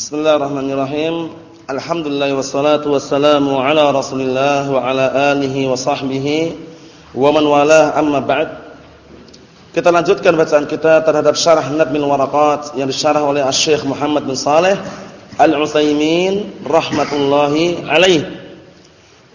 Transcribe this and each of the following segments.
Bismillahirrahmanirrahim. Alhamdulillah wassalatu wassalamu ala Rasulillah wa ala alihi wa sahbihi wa man walah amma ba'd. Kita lanjutkan bacaan kita terhadap syarah Nadmil Waraqat yang disyarah oleh Asy-Syaikh Muhammad bin Saleh Al-Utsaimin rahmatullahi alaih.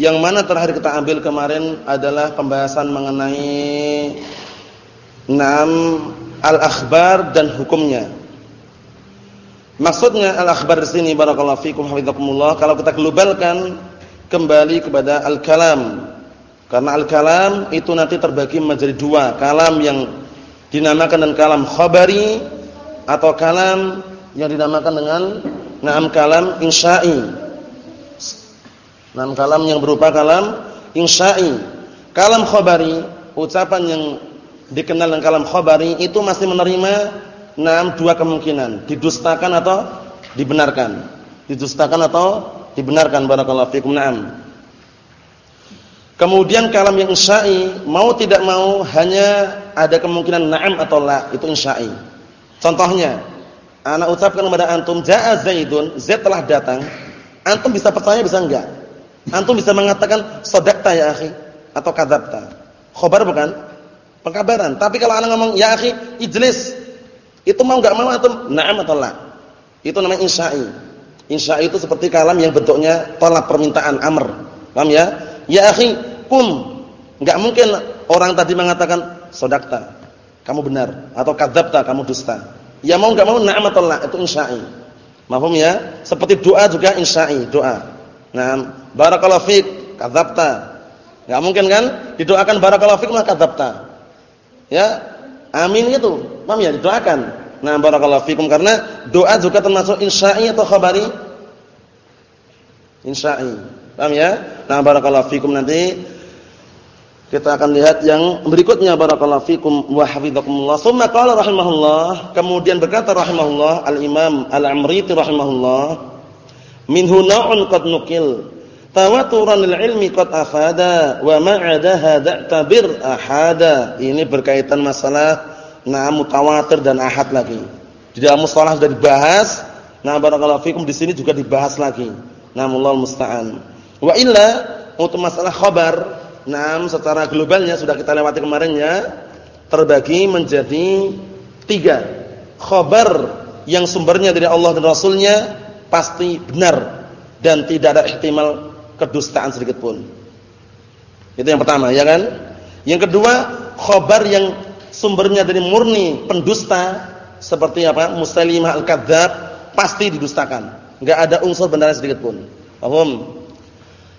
Yang mana terakhir kita ambil kemarin adalah pembahasan mengenai enam al-akhbar dan hukumnya. Maksudnya al-akhbar di sini barakallahu fikum hafizakumullah kalau kita globalkan kembali kepada al-kalam. Karena al-kalam itu nanti terbagi menjadi dua, kalam yang dinamakan dengan kalam khabari atau kalam yang dinamakan dengan na'am kalam insya'i. Na'am kalam yang berupa kalam insya'i. Kalam khabari, ucapan yang dikenal dengan kalam khabari itu masih menerima Nah, dua kemungkinan, didustakan atau dibenarkan. Didustakan atau dibenarkan barakallahu fikum. Naam. Kemudian kalam yang insya'i, mau tidak mau hanya ada kemungkinan na'am atau la, itu insya'i. Contohnya, anak ucapkan kepada antum jaa Zaidun, Zaid telah datang. Antum bisa percaya bisa enggak? Antum bisa mengatakan sadaqta ya akhi atau kadzabta. Khabar bukan? Pengkabaran. Tapi kalau anak ngomong ya akhi, ijlis, itu mau enggak mau atau na'am atau la. Itu namanya insya'i. Insya'i itu seperti kalam yang bentuknya tolak permintaan amr. Paham ya? Ya akhi, kum. Enggak mungkin orang tadi mengatakan sodakta. Kamu benar atau kadzabta, kamu dusta. Ya mau enggak mau na'am atau la, itu insya'i. Mahfum ya? Seperti doa juga insya'i, doa. Nah, barakallahu fik, kadzabta. Enggak mungkin kan didoakan barakallahu fik maka kadzabta. Ya, Amin itu. Paham ya? Didoakan. Nah, barakallahu fikum karena doa juga termasuk insya'i atau khabari? Insya'i. Paham ya? Nah, barakallahu fikum nanti kita akan lihat yang berikutnya barakallahu fikum wa hafizakumullah. Tsumma qala rahimahullah, kemudian berkata rahimahullah Al-Imam Al-Amriti rahimahullah, minhu na'un qad nukil tawaturan ilmi qad afada wa ma'ada hadza tabir ahada. Ini berkaitan masalah nah mutawatir dan ahad lagi. Di dalam mustalah sudah dibahas, nah barakallahu fikum di sini juga dibahas lagi. Mulal musta'an. Wa illa untuk masalah khabar, nah secara globalnya sudah kita lewati kemarin ya, terbagi menjadi tiga. Khabar yang sumbernya dari Allah dan Rasulnya pasti benar dan tidak ada ihtimal kedustaan sedikit pun. Itu yang pertama, ya kan? Yang kedua, khobar yang sumbernya dari murni pendusta seperti apa? Muslimah al-kadzdzab pasti didustakan. Enggak ada unsur benar sedikit pun. Paham?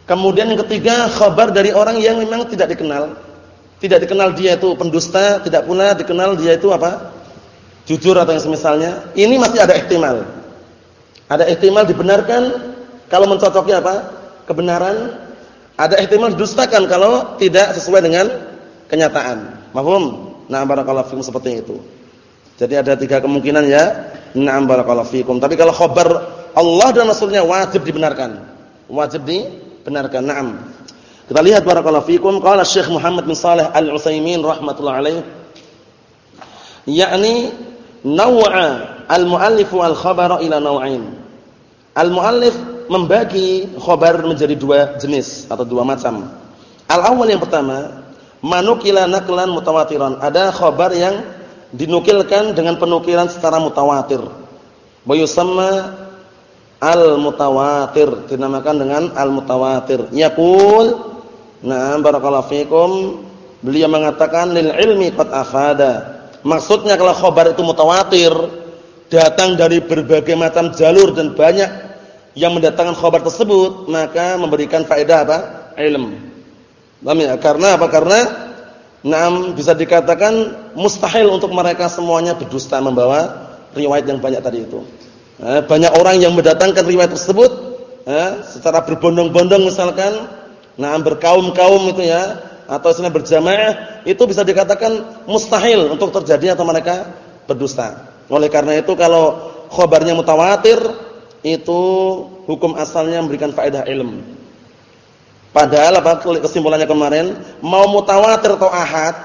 Kemudian yang ketiga, khabar dari orang yang memang tidak dikenal. Tidak dikenal dia itu pendusta, tidak pula dikenal dia itu apa? Jujur atau yang semisalnya. Ini masih ada ihtimal. Ada ihtimal dibenarkan kalau mencocoki apa? Kebenaran, ada ihtimal didustakan kalau tidak sesuai dengan kenyataan. Mahfum? Nah, barakallahu fikum seperti itu. Jadi ada tiga kemungkinan ya. Na'am barakallahu fikum. Tapi kalau khabar Allah dan Rasulnya wajib dibenarkan. Wajib dibenarkan. Naam. Kita lihat barakallahu fikum qala Syekh Muhammad bin Shalih Al-Utsaimin rahimatullah alaih yakni naw'a al-muallif wal khabar ila naw'ain. Al-muallif membagi khobar menjadi dua jenis atau dua macam. Al-awwal yang pertama, manukila naklan mutawatiran. Ada khobar yang dinukilkan dengan penukilan secara mutawatir. Bayusamma al-mutawatir, dinamakan dengan al-mutawatir. Yaqul, "Na'am barakallahu fikum." Beliau mengatakan lil ilmi qad afada. Maksudnya kalau khobar itu mutawatir, datang dari berbagai macam jalur dan banyak yang mendatangkan khabar tersebut maka memberikan faedah apa? ilm. Paham ya? Karena apa? Karena enam bisa dikatakan mustahil untuk mereka semuanya berdusta membawa riwayat yang banyak tadi itu. Eh, banyak orang yang mendatangkan riwayat tersebut eh, secara berbondong-bondong misalkan, nah berkaum-kaum itu ya, atau istilah berjamaah itu bisa dikatakan mustahil untuk terjadi atau mereka berdusta. Oleh karena itu kalau khabarnya mutawatir itu hukum asalnya memberikan faedah ilmu. Padahal apa kesimpulannya kemarin, mau mutawatir atau ahad,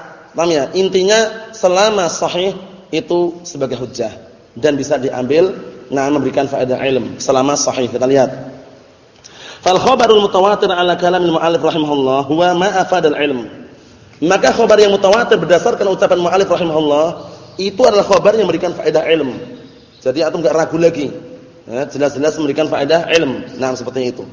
ya? Intinya selama sahih itu sebagai hujjah dan bisa diambil nah memberikan faedah ilm selama sahih. Kita lihat. Fal khabarul mutawatir ala kalamil mu'allif rahimahullah huwa ma ilm. Maka khabar yang mutawatir berdasarkan ucapan mu'allif rahimahullah itu adalah khabar yang memberikan faedah ilm. Jadi antum enggak ragu lagi. Ya, jelas-jelas memberikan faedah ilm. Nah, seperti itu.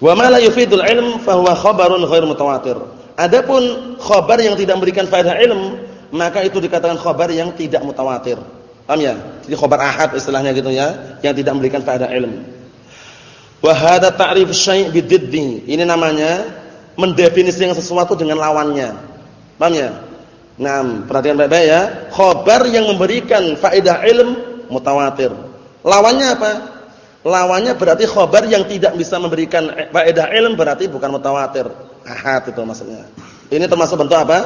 Wa ma la yufidul ilm fa huwa khabarun ghair mutawatir. Adapun khabar yang tidak memberikan faedah ilm, maka itu dikatakan khabar yang tidak mutawatir. Paham ya? Jadi khabar ahad istilahnya gitu ya, yang tidak memberikan faedah ilm. Wa hadha ta'rif syai' bididdi. Ini namanya mendefinisikan sesuatu dengan lawannya. Paham ya? Nah, perhatikan baik-baik ya. Khabar yang memberikan faedah ilm mutawatir. Lawannya apa? Lawannya berarti khobar yang tidak bisa memberikan faedah ilm berarti bukan mutawatir. Ahad itu maksudnya. Ini termasuk bentuk apa?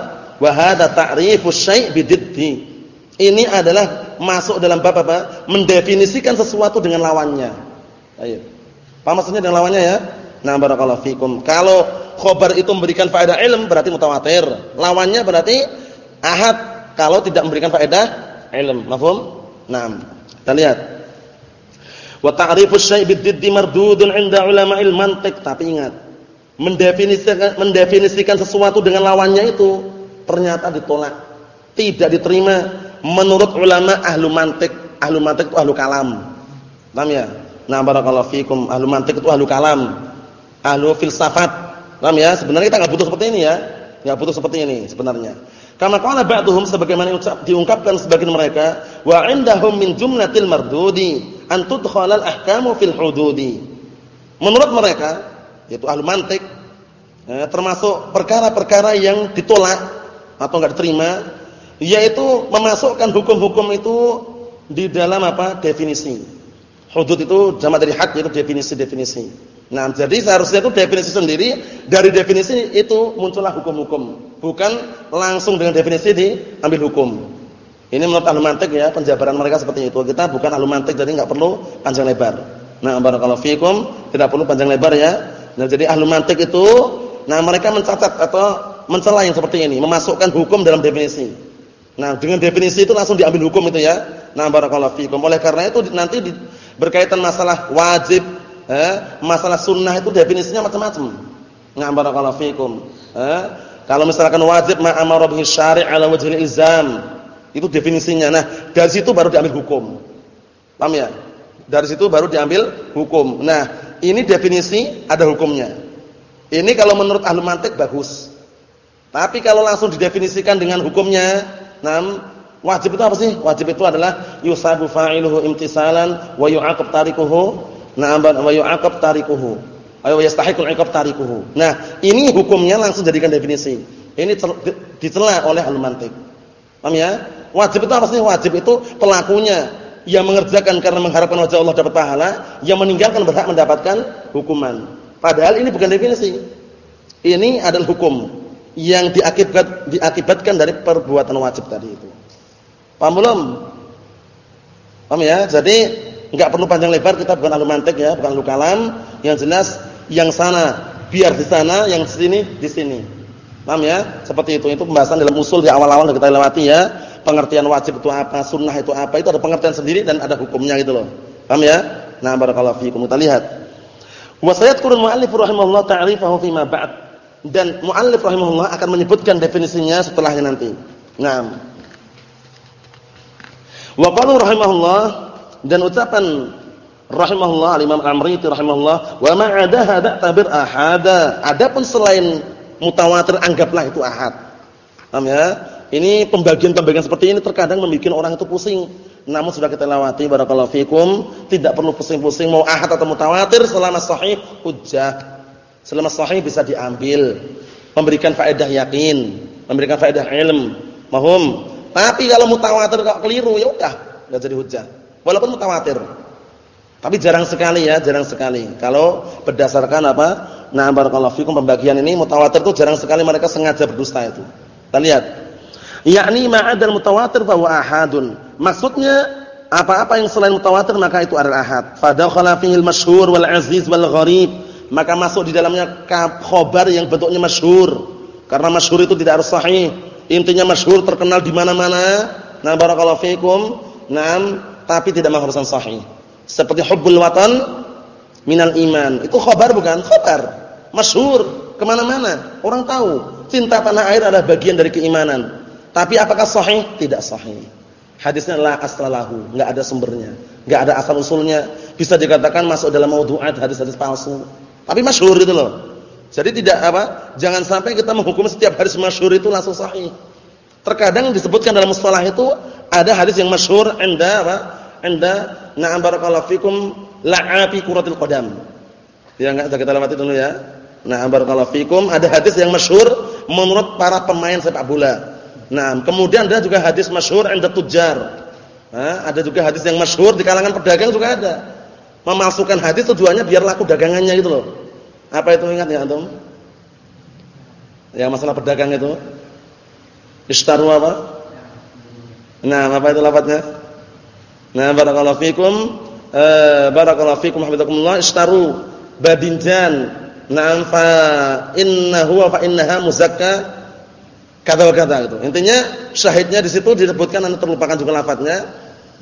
Wa hadza ta'rifu syai' bididdi. Ini adalah masuk dalam bab apa? Mendefinisikan sesuatu dengan lawannya. Ayo. Apa maksudnya dengan lawannya ya? Nah, barakallahu fikum. Kalau khobar itu memberikan faedah ilm berarti mutawatir. Lawannya berarti ahad kalau tidak memberikan faedah ilm. Mafhum? Nah, kita lihat. Wa ta'rifu syai' bididdi mardudun 'inda ulama'il mantiq. Tapi ingat, mendefinisikan mendefinisikan sesuatu dengan lawannya itu ternyata ditolak, tidak diterima menurut ulama ahlu mantiq. Ahlu mantiq itu ahlu kalam. Paham ya? Nah, barakallahu fikum. Ahlu mantiq itu ahlu kalam. Ahlu filsafat. Paham ya? Sebenarnya kita enggak butuh seperti ini ya. Enggak butuh seperti ini sebenarnya. Karena qala ba'dhum sebagaimana diungkapkan sebagian mereka, wa 'indahum min jumlatil mardudi an tudkhalal ahkamu fil hududi. Menurut mereka, yaitu ahli mantik, eh, termasuk perkara-perkara yang ditolak atau enggak diterima, yaitu memasukkan hukum-hukum itu di dalam apa? definisi. Hudud itu jama dari had yaitu definisi-definisi. Nah, jadi seharusnya itu definisi sendiri, dari definisi itu muncullah hukum-hukum, bukan langsung dengan definisi diambil hukum. Ini menurut ahli mantik ya, penjabaran mereka seperti itu. Kita bukan ahli mantik jadi enggak perlu panjang lebar. Nah, barakallahu fikum, tidak perlu panjang lebar ya. Nah, jadi ahli mantik itu nah mereka mencatat atau mencela yang seperti ini, memasukkan hukum dalam definisi. Nah, dengan definisi itu langsung diambil hukum itu ya. Nah, barakallahu fikum. Oleh karena itu nanti di, berkaitan masalah wajib, eh, masalah sunnah itu definisinya macam-macam. Nah, barakallahu fikum. Eh, kalau misalkan wajib ma'amara bihi syari' ala wajhil ilzam itu definisinya. Nah, dari situ baru diambil hukum. Paham ya? Dari situ baru diambil hukum. Nah, ini definisi ada hukumnya. Ini kalau menurut ahli mantik bagus. Tapi kalau langsung didefinisikan dengan hukumnya, nah, wajib itu apa sih? Wajib itu adalah yusabu fa'iluhu imtisalan wa yu'aqab tarikuhu, na'am wa yu'aqab tarikuhu. Ayo yastahiqul 'iqab tarikuhu. Nah, ini hukumnya langsung jadikan definisi. Ini dicela oleh ahli mantik. Paham ya? Wajib itu apa sih? Wajib itu pelakunya yang mengerjakan karena mengharapkan wajah Allah dapat pahala, yang meninggalkan berhak mendapatkan hukuman. Padahal ini bukan definisi. Ini adalah hukum yang diakibat diakibatkan dari perbuatan wajib tadi itu. Paham belum? Paham ya? Jadi enggak perlu panjang lebar kita bukan ahli mantik ya, bukan ahli kalam, yang jelas yang sana biar di sana, yang sini di sini. Paham ya? Seperti itu. Itu pembahasan dalam usul di awal-awal kita lewati ya pengertian wajib itu apa, sunnah itu apa, itu ada pengertian sendiri dan ada hukumnya gitu loh. Paham ya? Nah, barakallahu fiikum. Kita lihat. Wa sayadkurul muallif rahimahullah ta'rifahu fi ma ba'd. Dan muallif rahimahullah akan menyebutkan definisinya setelahnya nanti. Naam. Wa qalu rahimahullah dan ucapan rahimahullah al-Imam Al-Amriti rahimahullah wa ma 'adaha tabir ahada. Adapun selain mutawatir anggaplah itu ahad. Paham ya? Ini pembagian-pembagian seperti ini terkadang membuat orang itu pusing. Namun sudah kita lewati barakallahu fikum, tidak perlu pusing-pusing mau ahad atau mutawatir selama sahih hujjah. Selama sahih bisa diambil, memberikan faedah yakin, memberikan faedah ilm. Mahum. Tapi kalau mutawatir kok keliru ya udah, enggak jadi hujjah. Walaupun mutawatir. Tapi jarang sekali ya, jarang sekali. Kalau berdasarkan apa? Nah, barakallahu fikum pembagian ini mutawatir itu jarang sekali mereka sengaja berdusta itu. Kita lihat yakni ma'adal mutawatir bahwa ahadun. Maksudnya apa-apa yang selain mutawatir maka itu adalah ahad. Fadakhala fihil masyhur wal aziz wal gharib. Maka masuk di dalamnya khabar yang bentuknya masyhur. Karena masyhur itu tidak harus sahih. Intinya masyhur terkenal di mana-mana. Nah barakallahu fikum Naam, tapi tidak mengharuskan sahih. Seperti hubbul watan minal iman. Itu khabar bukan? Khabar. Masyhur ke mana-mana. Orang tahu. Cinta tanah air adalah bagian dari keimanan. Tapi apakah sahih? Tidak sahih. Hadisnya la aslalahu, enggak ada sumbernya, enggak ada asal usulnya. Bisa dikatakan masuk dalam maudhu'at hadis-hadis palsu. Tapi masyhur itu loh. Jadi tidak apa? Jangan sampai kita menghukum setiap hadis masyhur itu langsung sahih. Terkadang disebutkan dalam mustalah itu ada hadis yang masyhur anda apa? Anda na'am barakallahu fikum la'afi kuratil qadam. Ya enggak kita lewati dulu ya. Na'am barakallahu fikum ada hadis yang masyhur menurut para pemain sepak bola. Nah, kemudian ada juga hadis masyhur anda tujar. Nah, ada juga hadis yang masyhur di kalangan pedagang juga ada. Memasukkan hadis tujuannya biar laku dagangannya gitu loh. Apa itu ingat ya antum? Yang masalah pedagang itu. Ishtaru apa? Nah, apa itu lafadznya? Nah, barakallahu fikum, eh barakallahu fikum hafizakumullah, ishtaru badinjan. Nah, fa innahu wa fa innaha muzakka kata-kata gitu. Intinya syahidnya di situ disebutkan anda terlupakan juga lafadznya.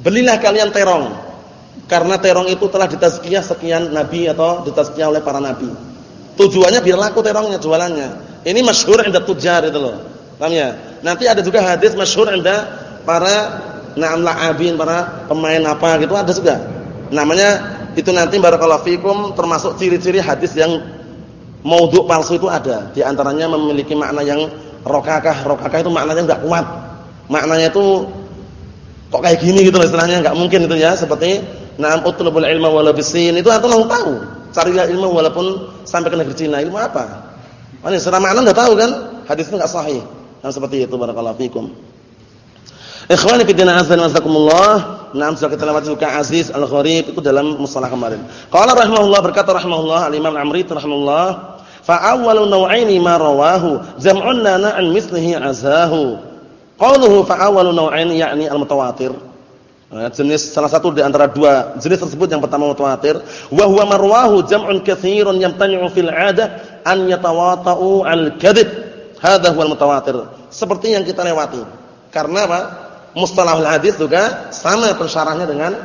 Belilah kalian terong. Karena terong itu telah ditazkiyah sekian nabi atau ditazkiyah oleh para nabi. Tujuannya biar laku terongnya jualannya. Ini masyhur inda tujar itu loh. Paham ya? Nanti ada juga hadis masyhur Anda para na'am la'abin, para pemain apa gitu ada juga. Namanya itu nanti barakallahu fikum termasuk ciri-ciri hadis yang maudhu palsu itu ada. Di antaranya memiliki makna yang rokakah. Rokakah itu maknanya enggak kuat. Maknanya itu kok kayak gini gitu istilahnya enggak mungkin itu ya seperti na'am utlubul ilma wala bisin itu antum tahu. Carilah ilmu walaupun sampai ke negeri Cina. Ilmu apa? Mana secara makna enggak tahu kan? Hadis itu enggak sahih. Nah seperti itu barakallahu fikum. Ikhwani fi din wa jazakumullah. Naam sudah kita lewati juga Aziz Al-Gharib itu dalam mustalah kemarin. Qala rahimahullah berkata rahimahullah Al-Imam Amri rahimahullah, fa awwalu naw'aini ma rawahu jam'un lana an mislihi azahu. Qauluhu fa awwalu naw'aini yakni al-mutawatir. Nah, jenis salah satu di antara dua jenis tersebut yang pertama mutawatir wa huwa marwahu jam'un katsirun yamtani'u fil 'adah an yatawata'u al-kadhib Hadza huwal mutawatir. Seperti yang kita lewati. Karena apa? Mustalahul hadis juga sama pensyarahnya dengan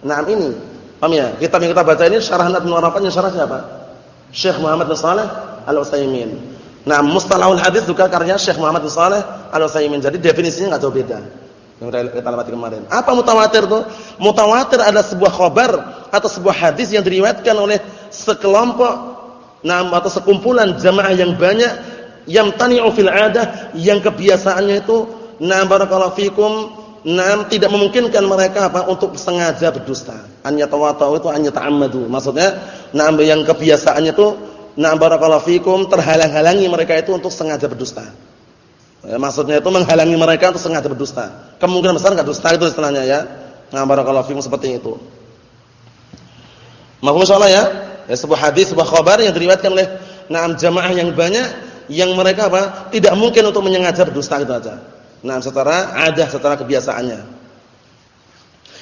na'am ini. Paham ya? Kitab yang kita baca ini syarah Ibnu Arafat yang syarah siapa? Syekh Muhammad bin Shalih Al-Utsaimin. Nah, mustalahul hadis juga karya Syekh Muhammad bin Shalih Al-Utsaimin. Jadi definisinya enggak jauh beda. Yang kita lewati kemarin. Apa mutawatir itu? Mutawatir adalah sebuah khabar atau sebuah hadis yang diriwayatkan oleh sekelompok nah atau sekumpulan jamaah yang banyak yang yamtani'u fil 'adah yang kebiasaannya itu na barakallahu fikum na tidak memungkinkan mereka apa untuk sengaja berdusta. An yatawata'u itu an yata'ammadu. Maksudnya na yang kebiasaannya itu na barakallahu fikum terhalang-halangi mereka itu untuk sengaja berdusta. Ya, maksudnya itu menghalangi mereka untuk sengaja berdusta. Kemungkinan besar enggak dusta itu istilahnya ya. Na barakallahu fikum seperti itu. Mahfum insyaallah ya. Ya sebuah hadis, sebuah khabar yang diriwayatkan oleh na'am jamaah yang banyak yang mereka apa? Tidak mungkin untuk menyengaja berdusta itu aja. Nah, secara ada secara kebiasaannya.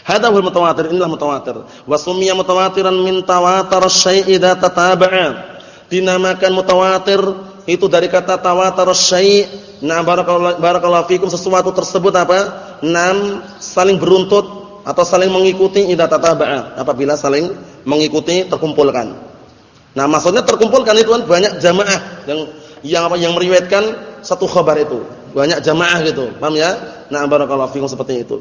Hadza huwa mutawatir, inilah mutawatir. Wa sumiya mutawatiran min tawatar syai' idza tataba'a. Dinamakan mutawatir itu dari kata tawatar syai'. Nah, barakallahu barakallahu fikum sesuatu tersebut apa? Nam saling beruntut atau saling mengikuti idza tataba'a. Apabila saling mengikuti terkumpulkan. Nah, maksudnya terkumpulkan itu kan banyak jamaah yang yang apa yang meriwayatkan satu khabar itu. Banyak jamaah gitu. Paham ya? Nah, barakallahu fikum seperti itu.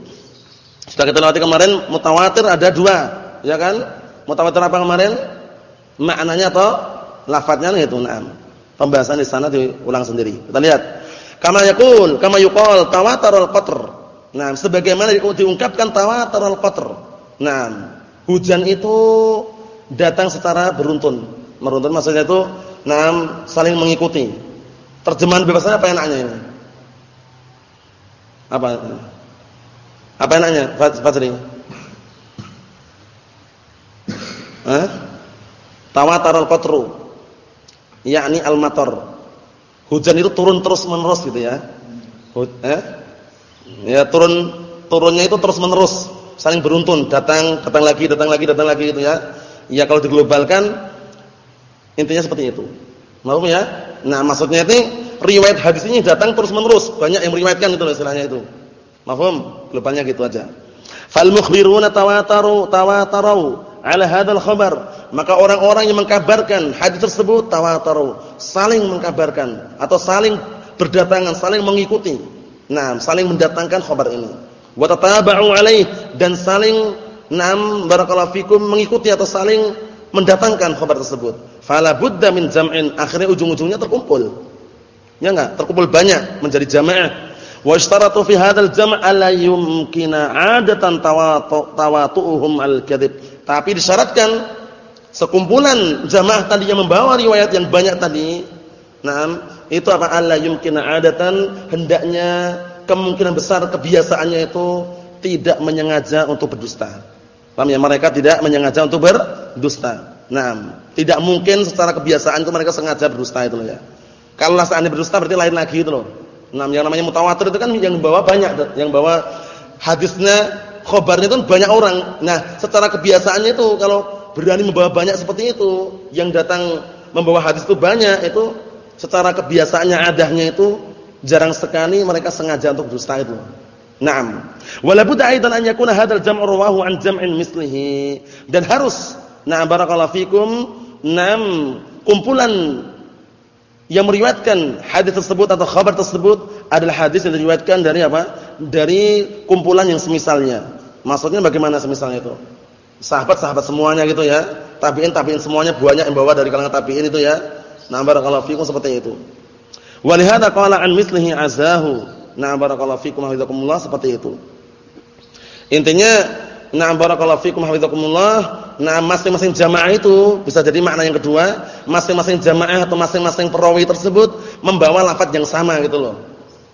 Sudah kita lewati kemarin mutawatir ada dua, ya kan? Mutawatir apa kemarin? Maknanya atau lafadznya itu, na'am. Pembahasan di sana diulang sendiri. Kita lihat. Kama yaqul, kama yuqal tawatarul qatr. Nah, sebagaimana diungkapkan tawatarul qatr. Nah, hujan itu datang secara beruntun. Beruntun maksudnya itu Nah, saling mengikuti. Terjemahan bebasnya apa enaknya ini? Apa? Apa enaknya, Fajri? Hah? Tawatar al-qatru. Yakni al-matar. Hujan itu turun terus-menerus gitu ya. Eh? Ya, turun turunnya itu terus-menerus, saling beruntun, datang, datang lagi, datang lagi, datang lagi gitu ya. Ya kalau diglobalkan Intinya seperti itu. Mau ya? Nah, maksudnya ini riwayat hadis ini datang terus-menerus, banyak yang meriwayatkan itu istilahnya itu. Mahfum? Globalnya gitu aja. Fal mukhbiruna tawataru tawataru ala hadzal khabar. Maka orang-orang yang mengkabarkan hadis tersebut tawataru, saling mengkabarkan atau saling berdatangan, saling mengikuti. Nah, saling mendatangkan khabar ini. Wa tataba'u alaih dan saling nam barakallahu fikum mengikuti atau saling mendatangkan khabar tersebut. Fala budda min jam'in, akhirnya ujung-ujungnya terkumpul. Ya enggak? Terkumpul banyak menjadi jamaah Wa ishtaratu fi hadzal jam' la yumkina 'adatan tawatu'uhum al-kadhib. Tapi disyaratkan sekumpulan jamaah tadi yang membawa riwayat yang banyak tadi, nah, itu apa alla yumkina 'adatan hendaknya kemungkinan besar kebiasaannya itu tidak menyengaja untuk berdusta. Paham ya? Mereka tidak menyengaja untuk berdusta. Nah, tidak mungkin secara kebiasaan itu mereka sengaja berdusta itu loh ya. Kalau seandainya berdusta berarti lain lagi itu loh. Nah, yang namanya mutawatir itu kan yang bawa banyak, yang bawa hadisnya, khobarnya itu banyak orang. Nah, secara kebiasaannya itu kalau berani membawa banyak seperti itu, yang datang membawa hadis itu banyak, itu secara kebiasaannya adahnya itu jarang sekali mereka sengaja untuk dusta itu. Naam. Wala budda aidan an yakuna hadzal jam'u rawahu an jam'in mislihi. Dan harus, nah barakallahu fikum, nam kumpulan yang meriwayatkan hadis tersebut atau khabar tersebut adalah hadis yang diriwayatkan dari apa? Dari kumpulan yang semisalnya. Maksudnya bagaimana semisalnya itu? Sahabat-sahabat semuanya gitu ya. Tabi'in tabi'in semuanya banyak yang bawa dari kalangan tabi'in itu ya. Nah, barakallahu fikum seperti itu. Wa lihada qala an mislihi azahu. Nah, barakallahu fikum hafizakumullah seperti itu. Intinya, nah barakallahu fikum hafizakumullah Nah, masing-masing jamaah itu bisa jadi makna yang kedua, masing-masing jamaah atau masing-masing perawi tersebut membawa lafaz yang sama gitu loh.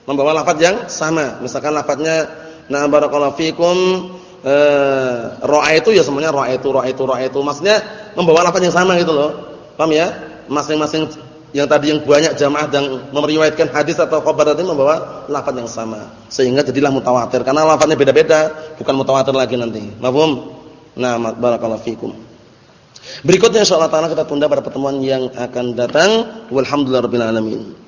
Membawa lafaz yang sama. Misalkan lafaznya na barakallahu fikum eh ra'aitu ya semuanya ra'aitu ra'aitu ra'aitu. Maksudnya membawa lafaz yang sama gitu loh. Paham ya? Masing-masing yang tadi yang banyak jamaah yang meriwayatkan hadis atau khabar tadi membawa lafaz yang sama. Sehingga jadilah mutawatir karena lafaznya beda-beda, bukan mutawatir lagi nanti. Mafhum? Nah, barakallahu fikum. Berikutnya insyaallah taala kita tunda pada pertemuan yang akan datang. Walhamdulillahirabbil alamin.